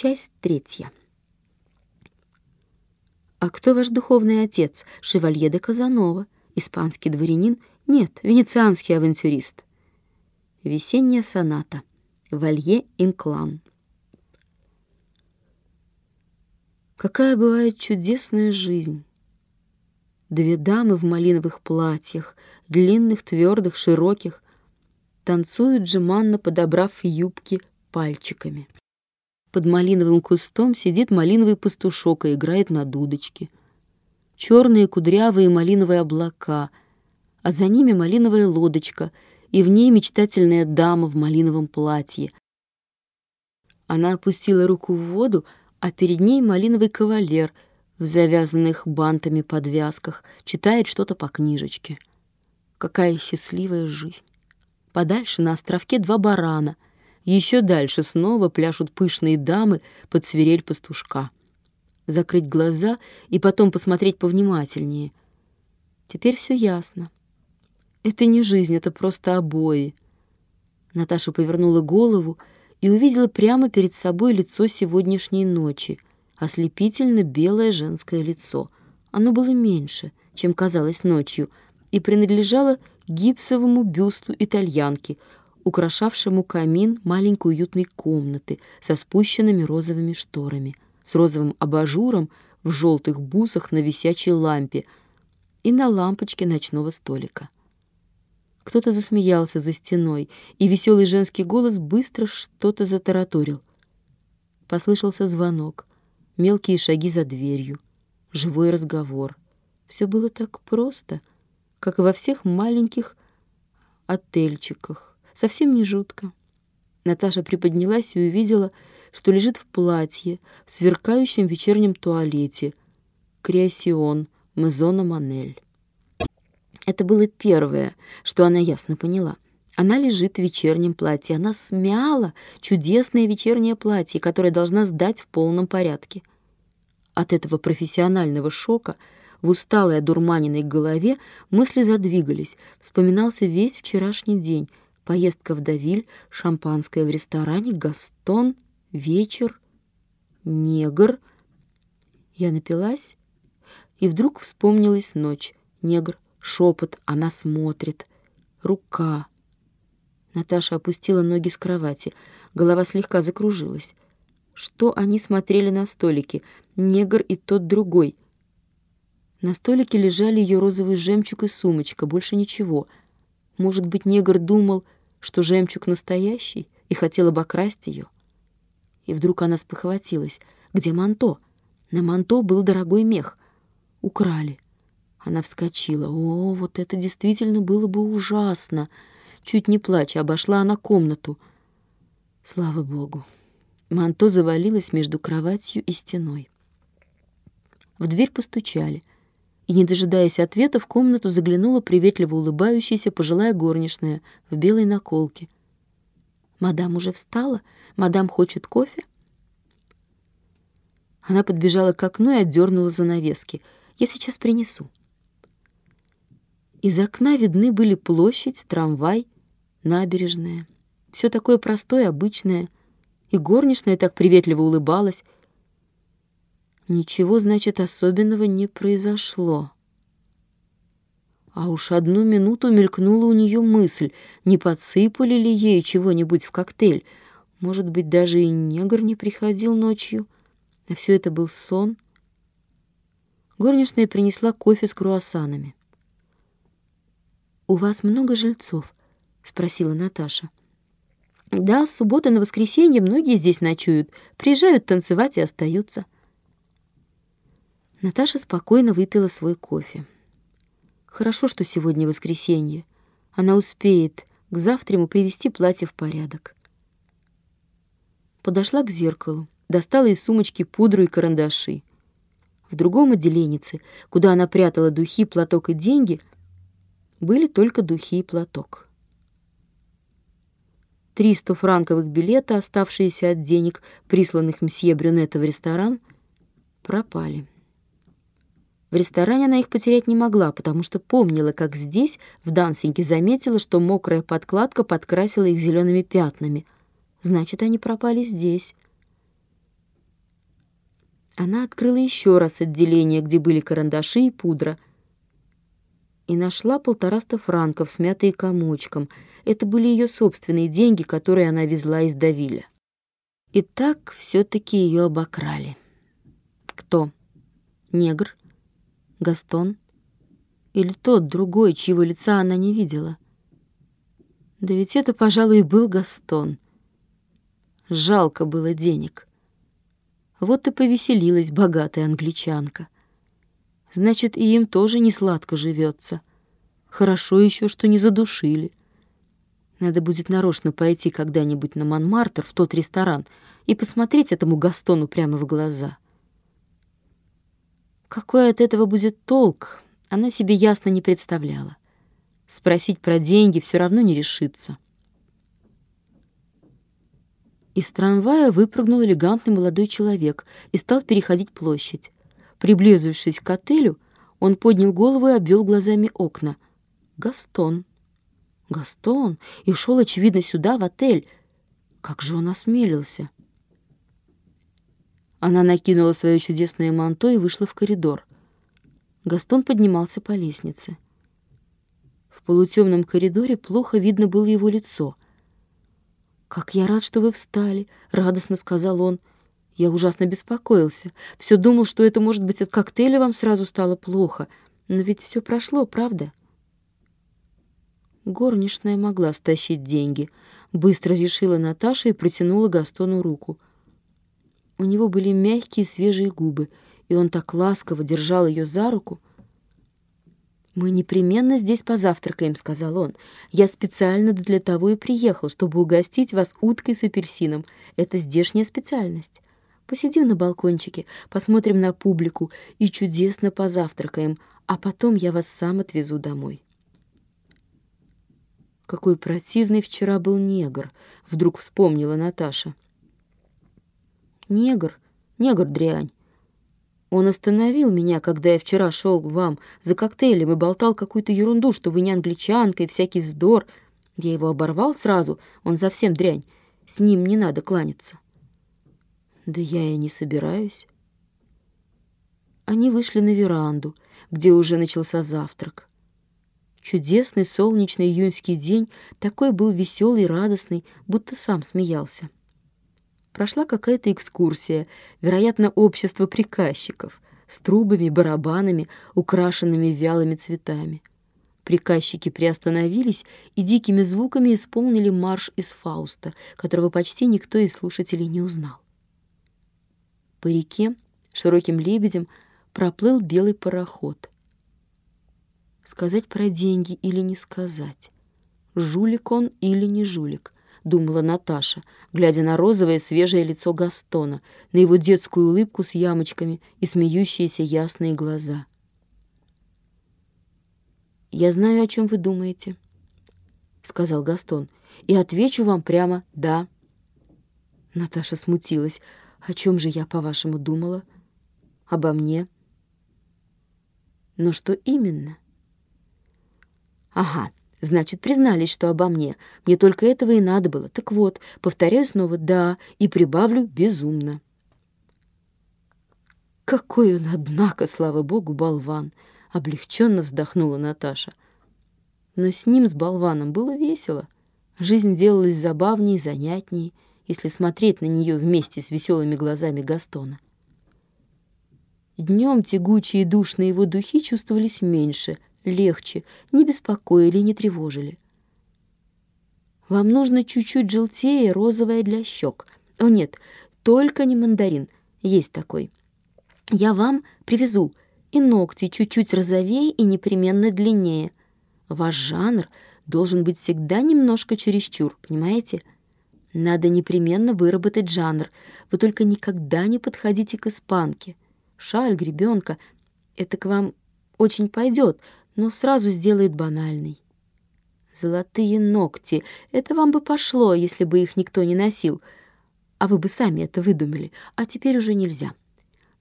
Часть третья. «А кто ваш духовный отец? Шевалье де Казанова. Испанский дворянин? Нет, венецианский авантюрист». Весенняя соната. Валье Инклан. Какая бывает чудесная жизнь. Две дамы в малиновых платьях, длинных, твердых, широких, танцуют жеманно, подобрав юбки пальчиками. Под малиновым кустом сидит малиновый пастушок и играет на дудочке. Черные кудрявые малиновые облака, а за ними малиновая лодочка, и в ней мечтательная дама в малиновом платье. Она опустила руку в воду, а перед ней малиновый кавалер в завязанных бантами подвязках читает что-то по книжечке. Какая счастливая жизнь! Подальше на островке два барана. Еще дальше снова пляшут пышные дамы под свирель пастушка. Закрыть глаза и потом посмотреть повнимательнее. Теперь все ясно. Это не жизнь, это просто обои. Наташа повернула голову и увидела прямо перед собой лицо сегодняшней ночи, ослепительно белое женское лицо. Оно было меньше, чем казалось ночью, и принадлежало гипсовому бюсту итальянки, украшавшему камин маленькой уютной комнаты со спущенными розовыми шторами, с розовым абажуром в желтых бусах на висячей лампе и на лампочке ночного столика. Кто-то засмеялся за стеной, и веселый женский голос быстро что-то затараторил. Послышался звонок, мелкие шаги за дверью, живой разговор. Все было так просто, как и во всех маленьких отельчиках. Совсем не жутко. Наташа приподнялась и увидела, что лежит в платье, в сверкающем вечернем туалете. Креасион, Мезона Манель. Это было первое, что она ясно поняла. Она лежит в вечернем платье. Она смяла чудесное вечернее платье, которое должна сдать в полном порядке. От этого профессионального шока в усталой одурманенной голове мысли задвигались. Вспоминался весь вчерашний день. Поездка в Давиль, шампанское в ресторане, Гастон, вечер, негр. Я напилась, и вдруг вспомнилась ночь. Негр, Шепот, она смотрит. Рука. Наташа опустила ноги с кровати. Голова слегка закружилась. Что они смотрели на столике? Негр и тот другой. На столике лежали ее розовый жемчуг и сумочка, больше ничего. Может быть, негр думал, что жемчуг настоящий и хотел обокрасть ее? И вдруг она спохватилась. Где манто? На манто был дорогой мех. Украли. Она вскочила. О, вот это действительно было бы ужасно. Чуть не плача, обошла она комнату. Слава богу. Манто завалилось между кроватью и стеной. В дверь постучали, и, не дожидаясь ответа, в комнату заглянула приветливо улыбающаяся пожилая горничная в белой наколке. «Мадам уже встала? Мадам хочет кофе?» Она подбежала к окну и отдернула занавески. «Я сейчас принесу». Из окна видны были площадь, трамвай, набережная. Все такое простое, обычное. И горничная так приветливо улыбалась. Ничего, значит, особенного не произошло. А уж одну минуту мелькнула у нее мысль, не подсыпали ли ей чего-нибудь в коктейль. Может быть, даже и негр не приходил ночью. А все это был сон. Горничная принесла кофе с круассанами. «У вас много жильцов?» — спросила Наташа. «Да, с субботы на воскресенье многие здесь ночуют, приезжают танцевать и остаются». Наташа спокойно выпила свой кофе. Хорошо, что сегодня воскресенье. Она успеет к завтраму привести платье в порядок. Подошла к зеркалу, достала из сумочки пудру и карандаши. В другом отделенице, куда она прятала духи, платок и деньги, были только духи и платок. Три франковых билета, оставшиеся от денег, присланных мсье Брюнета в ресторан, пропали. В ресторане она их потерять не могла, потому что помнила, как здесь, в Дансинге, заметила, что мокрая подкладка подкрасила их зелеными пятнами. Значит, они пропали здесь. Она открыла еще раз отделение, где были карандаши и пудра, и нашла полтораста франков, смятые комочком. Это были ее собственные деньги, которые она везла из Давиля. И так все-таки ее обокрали. Кто? Негр? Гастон? Или тот другой, чьего лица она не видела? Да ведь это, пожалуй, был Гастон. Жалко было денег. Вот и повеселилась богатая англичанка. Значит, и им тоже не сладко живется. Хорошо еще, что не задушили. Надо будет нарочно пойти когда-нибудь на Монмартр, в тот ресторан, и посмотреть этому Гастону прямо в глаза. Какой от этого будет толк, она себе ясно не представляла. Спросить про деньги все равно не решится. Из трамвая выпрыгнул элегантный молодой человек и стал переходить площадь. Приблизившись к отелю, он поднял голову и обвел глазами окна. Гастон. Гастон. И шел, очевидно, сюда, в отель. Как же он осмелился. Она накинула свое чудесное манто и вышла в коридор. Гастон поднимался по лестнице. В полутемном коридоре плохо видно было его лицо — «Как я рад, что вы встали!» — радостно сказал он. Я ужасно беспокоился. Все думал, что это, может быть, от коктейля вам сразу стало плохо. Но ведь все прошло, правда? Горничная могла стащить деньги. Быстро решила Наташа и протянула Гастону руку. У него были мягкие свежие губы, и он так ласково держал ее за руку, «Мы непременно здесь позавтракаем», — сказал он. «Я специально для того и приехал, чтобы угостить вас уткой с апельсином. Это здешняя специальность. Посидим на балкончике, посмотрим на публику и чудесно позавтракаем, а потом я вас сам отвезу домой». Какой противный вчера был негр, вдруг вспомнила Наташа. Негр, негр дрянь. Он остановил меня, когда я вчера шел к вам за коктейлем и болтал какую-то ерунду, что вы не англичанка и всякий вздор. Я его оборвал сразу, он совсем дрянь. С ним не надо кланяться. Да я и не собираюсь. Они вышли на веранду, где уже начался завтрак. Чудесный солнечный июньский день такой был веселый и радостный, будто сам смеялся прошла какая-то экскурсия, вероятно, общество приказчиков, с трубами, барабанами, украшенными вялыми цветами. Приказчики приостановились и дикими звуками исполнили марш из Фауста, которого почти никто из слушателей не узнал. По реке широким лебедем проплыл белый пароход. Сказать про деньги или не сказать? Жулик он или не жулик? Думала Наташа, глядя на розовое свежее лицо Гастона, на его детскую улыбку с ямочками и смеющиеся ясные глаза. «Я знаю, о чем вы думаете», — сказал Гастон, — «и отвечу вам прямо «да». Наташа смутилась. «О чем же я, по-вашему, думала? Обо мне?» «Но что именно?» «Ага, Значит, признались, что обо мне. Мне только этого и надо было. Так вот, повторяю снова «да» и прибавлю «безумно». Какой он, однако, слава богу, болван! Облегченно вздохнула Наташа. Но с ним, с болваном, было весело. Жизнь делалась забавнее занятнее, если смотреть на нее вместе с веселыми глазами Гастона. Днем тягучие и душные его духи чувствовались меньше — легче, не беспокоили, не тревожили. Вам нужно чуть-чуть желтее розовое для щек. О нет, только не мандарин, есть такой. Я вам привезу и ногти чуть-чуть розовее и непременно длиннее. Ваш жанр должен быть всегда немножко чересчур, понимаете? Надо непременно выработать жанр. Вы только никогда не подходите к испанке. Шаль, гребенка — это к вам очень пойдет, но сразу сделает банальный. Золотые ногти — это вам бы пошло, если бы их никто не носил. А вы бы сами это выдумали, а теперь уже нельзя.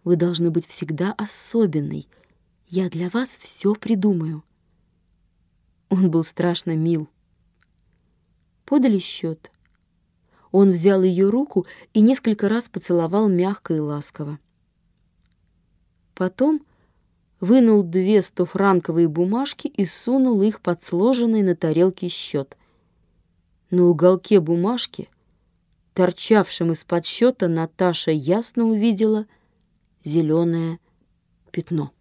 Вы должны быть всегда особенной. Я для вас все придумаю. Он был страшно мил. Подали счет. Он взял ее руку и несколько раз поцеловал мягко и ласково. Потом вынул две стофранковые бумажки и сунул их под сложенный на тарелке счет. На уголке бумажки, торчавшем из-под счета, Наташа ясно увидела зеленое пятно.